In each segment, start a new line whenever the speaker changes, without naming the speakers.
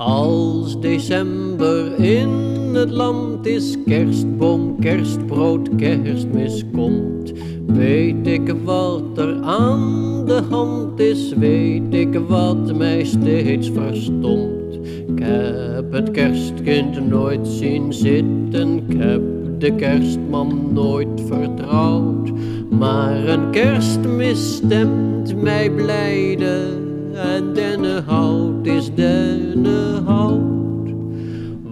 Als december in het land is, kerstboom, kerstbrood, kerstmis komt. Weet ik wat er aan de hand is, weet ik wat mij steeds verstomt. Ik heb het kerstkind nooit zien zitten, ik heb de kerstman nooit vertrouwd. Maar een kerstmis stemt mij blijde en dennenhout is dennenhout.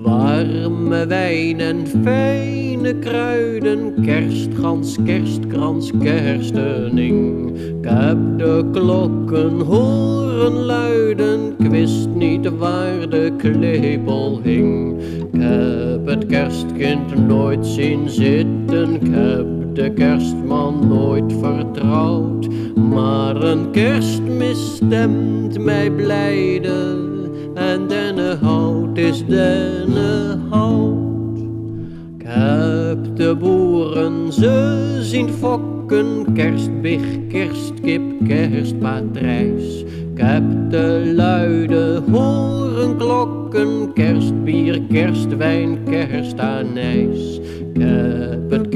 Warme wijn en fijne kruiden, kerstgans, kerstkrans, kerstening. Ik heb de klokken horen luiden, ik wist niet waar de klepel hing. Ik heb het kerstkind nooit zien zitten, ik heb de kerstman nooit vertrouwd. Maar een kerstmis stemt mij blijde en dennenhout is dennenhout. Ik heb de boeren ze zien fokken, kerstbig, kerstkip, kerstpatrijs. Ik heb de luide horen klokken, kerstbier, kerstwijn, kerstanijs. Ik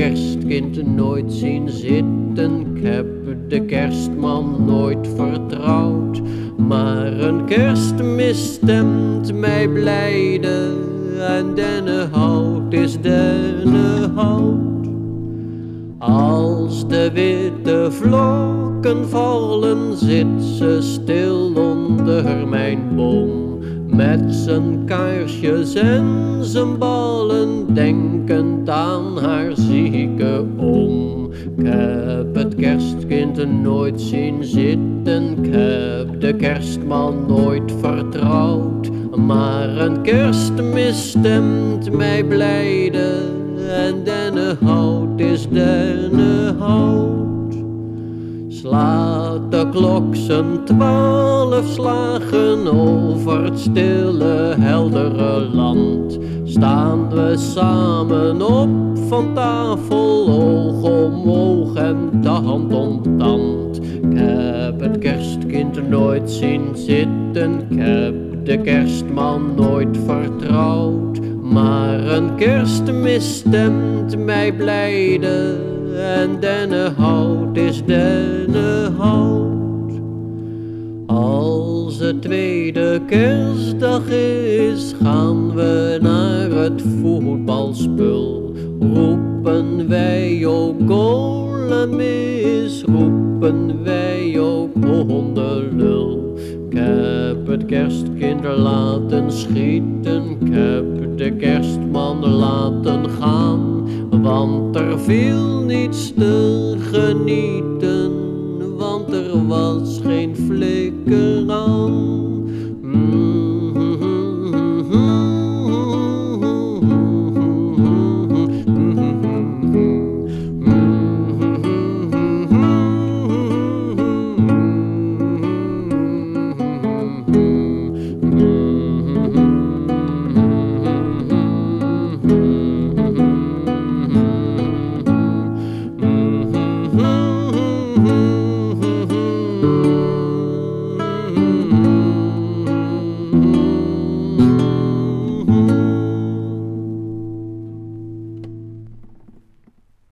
kerstkind nooit zien zitten, ik heb de kerstman nooit vertrouwd. Maar een kerstmis stemt mij blijde en dennenhout is dennenhout. Als de witte vlokken vallen, zit ze stil onder mijn boom. Met zijn kaarsjes en zijn ballen, denkend aan haar zieke oom. Ik heb het kerstkind nooit zien zitten, ik heb de kerstman nooit vertrouwd. Maar een kerstmis stemt mij blijde en dennenhout is dennenhout. Slaat de klok zijn twaalf slagen over het stille, heldere land. Staan we samen op van tafel, oog om oog en tand om tand. Ik heb het kerstkind nooit zien zitten, ik heb de kerstman nooit vertrouwd. Maar een kerstmis stemt mij blijde en dennenhout is dennenhout. Het tweede kerstdag is, gaan we naar het voetbalspul. Roepen wij ook golemis, roepen wij ook hondenlul. Ik heb het kerstkind laten schieten, ik heb de kerstman laten gaan, want er viel niets te genieten